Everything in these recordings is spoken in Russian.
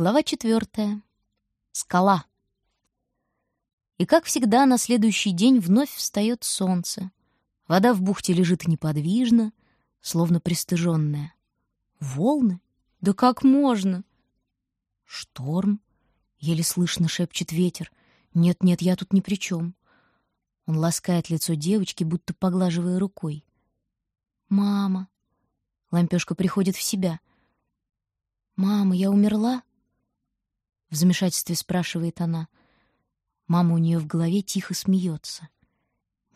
Глава четвертая. Скала. И, как всегда, на следующий день вновь встает солнце. Вода в бухте лежит неподвижно, словно пристыженная. Волны? Да как можно? Шторм? Еле слышно шепчет ветер. Нет-нет, я тут ни при чем. Он ласкает лицо девочки, будто поглаживая рукой. «Мама!» Лампёшка приходит в себя. «Мама, я умерла?» В замешательстве спрашивает она. Мама у нее в голове тихо смеется.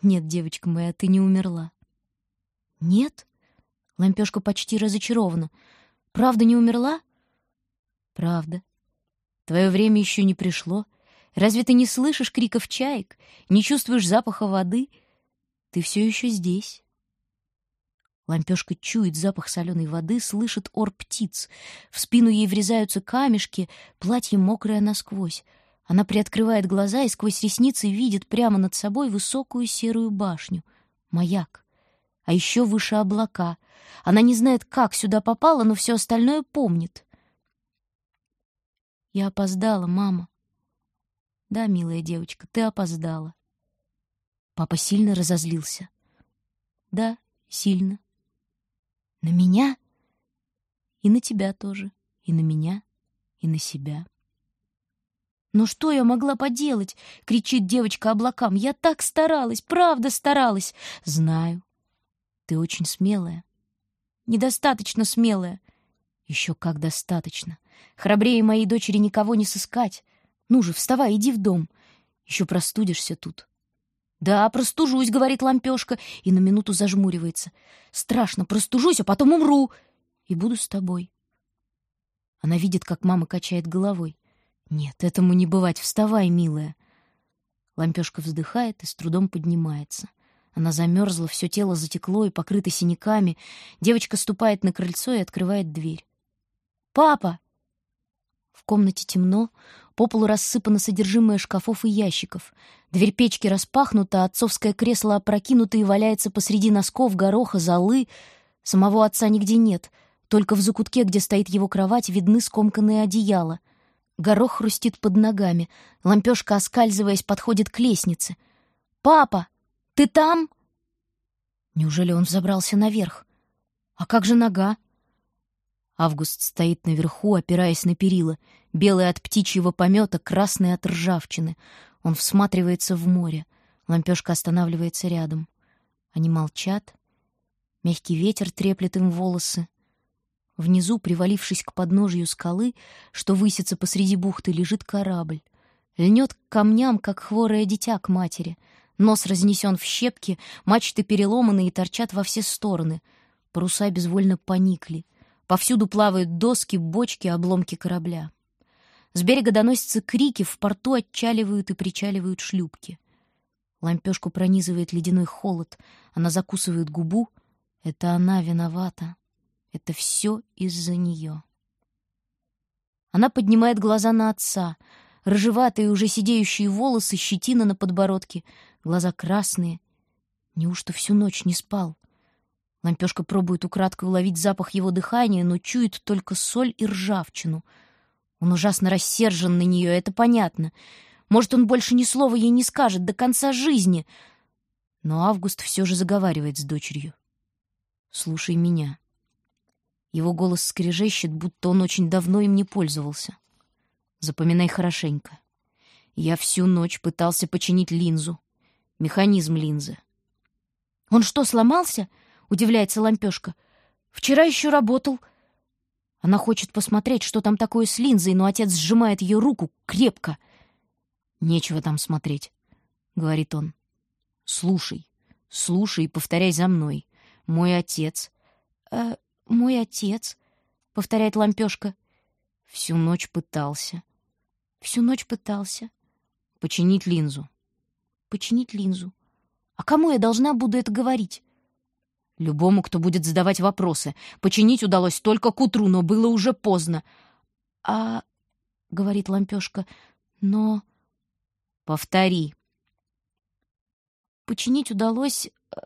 «Нет, девочка моя, ты не умерла». «Нет?» Лампёшка почти разочарована. «Правда не умерла?» «Правда. Твое время еще не пришло. Разве ты не слышишь криков чаек, не чувствуешь запаха воды? Ты все еще здесь». Лампёшка чует запах соленой воды, слышит ор птиц. В спину ей врезаются камешки, платье мокрое насквозь. Она приоткрывает глаза и сквозь ресницы видит прямо над собой высокую серую башню. Маяк. А еще выше облака. Она не знает, как сюда попала, но все остальное помнит. «Я опоздала, мама». «Да, милая девочка, ты опоздала». Папа сильно разозлился. «Да, сильно. На меня? И на тебя тоже. И на меня, и на себя. «Но что я могла поделать?» — кричит девочка облакам. «Я так старалась, правда старалась!» «Знаю. Ты очень смелая. Недостаточно смелая. Еще как достаточно. Храбрее моей дочери никого не сыскать. Ну же, вставай, иди в дом. Еще простудишься тут. «Да, простужусь», — говорит лампёшка, и на минуту зажмуривается. «Страшно, простужусь, а потом умру, и буду с тобой». Она видит, как мама качает головой. «Нет, этому не бывать, вставай, милая». Лампёшка вздыхает и с трудом поднимается. Она замерзла, все тело затекло и покрыто синяками. Девочка ступает на крыльцо и открывает дверь. «Папа!» В комнате темно, по полу рассыпано содержимое шкафов и ящиков. Дверь печки распахнута, отцовское кресло опрокинуто и валяется посреди носков, гороха, золы. Самого отца нигде нет. Только в закутке, где стоит его кровать, видны скомканные одеяла. Горох хрустит под ногами. Лампёшка, оскальзываясь, подходит к лестнице. «Папа, ты там?» Неужели он взобрался наверх? А как же нога? Август стоит наверху, опираясь на перила, белый от птичьего помета, красный от ржавчины. Он всматривается в море. Лампёшка останавливается рядом. Они молчат. Мягкий ветер треплет им волосы. Внизу, привалившись к подножью скалы, что высится посреди бухты, лежит корабль. Льнет к камням, как хворое дитя к матери. Нос разнесен в щепки, мачты переломаны и торчат во все стороны. Паруса безвольно поникли — Повсюду плавают доски, бочки, обломки корабля. С берега доносятся крики, в порту отчаливают и причаливают шлюпки. Лампёшку пронизывает ледяной холод. Она закусывает губу. Это она виновата. Это все из-за нее. Она поднимает глаза на отца. Рыжеватые, уже сидеющие волосы, щетина на подбородке, глаза красные. Неужто всю ночь не спал? Лампёшка пробует украдкой уловить запах его дыхания, но чует только соль и ржавчину. Он ужасно рассержен на нее, это понятно. Может, он больше ни слова ей не скажет до конца жизни. Но Август все же заговаривает с дочерью. «Слушай меня». Его голос скрежещет, будто он очень давно им не пользовался. Запоминай хорошенько. Я всю ночь пытался починить линзу. Механизм линзы. «Он что, сломался?» — удивляется Лампёшка. «Вчера еще работал». Она хочет посмотреть, что там такое с линзой, но отец сжимает ее руку крепко. «Нечего там смотреть», — говорит он. «Слушай, слушай и повторяй за мной. Мой отец...» «Э, мой отец...» — повторяет Лампёшка. «Всю ночь пытался». «Всю ночь пытался». «Починить линзу». «Починить линзу. А кому я должна буду это говорить?» Любому, кто будет задавать вопросы. Починить удалось только к утру, но было уже поздно. «А...» — говорит Лампёшка. «Но...» «Повтори». «Починить удалось э,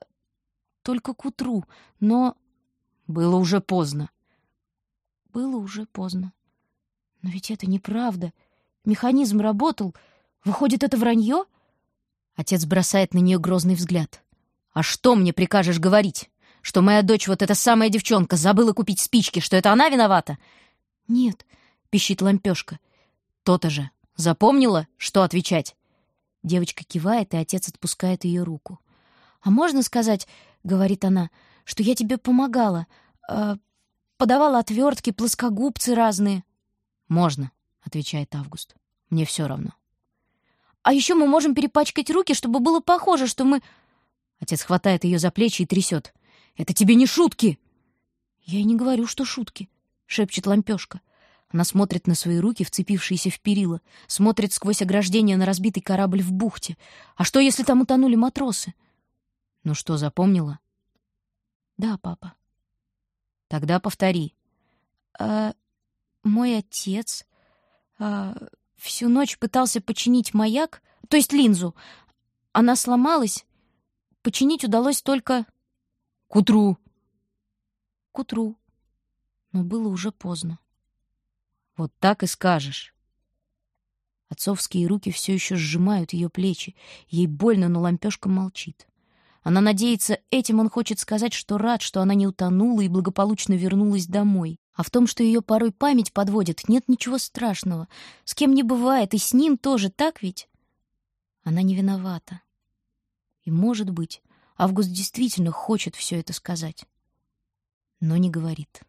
только к утру, но...» «Было уже поздно». «Было уже поздно». Но ведь это неправда. Механизм работал. Выходит, это вранье? Отец бросает на нее грозный взгляд. «А что мне прикажешь говорить? Что моя дочь, вот эта самая девчонка, забыла купить спички, что это она виновата?» «Нет», — пищит лампешка. «То-то же. Запомнила, что отвечать?» Девочка кивает, и отец отпускает ее руку. «А можно сказать, — говорит она, — что я тебе помогала, э, подавала отвертки, плоскогубцы разные?» «Можно», — отвечает Август. «Мне все равно». «А еще мы можем перепачкать руки, чтобы было похоже, что мы...» Отец хватает ее за плечи и трясет. «Это тебе не шутки!» «Я и не говорю, что шутки», — шепчет лампешка. Она смотрит на свои руки, вцепившиеся в перила, смотрит сквозь ограждение на разбитый корабль в бухте. А что, если там утонули матросы? Ну что, запомнила? Да, папа. Тогда повтори. А, мой отец а, всю ночь пытался починить маяк, то есть линзу. Она сломалась. Починить удалось только... К утру. К утру. Но было уже поздно. Вот так и скажешь. Отцовские руки все еще сжимают ее плечи. Ей больно, но лампешка молчит. Она надеется, этим он хочет сказать, что рад, что она не утонула и благополучно вернулась домой. А в том, что ее порой память подводит, нет ничего страшного. С кем не бывает, и с ним тоже, так ведь? Она не виновата. И, может быть, Август действительно хочет все это сказать, но не говорит.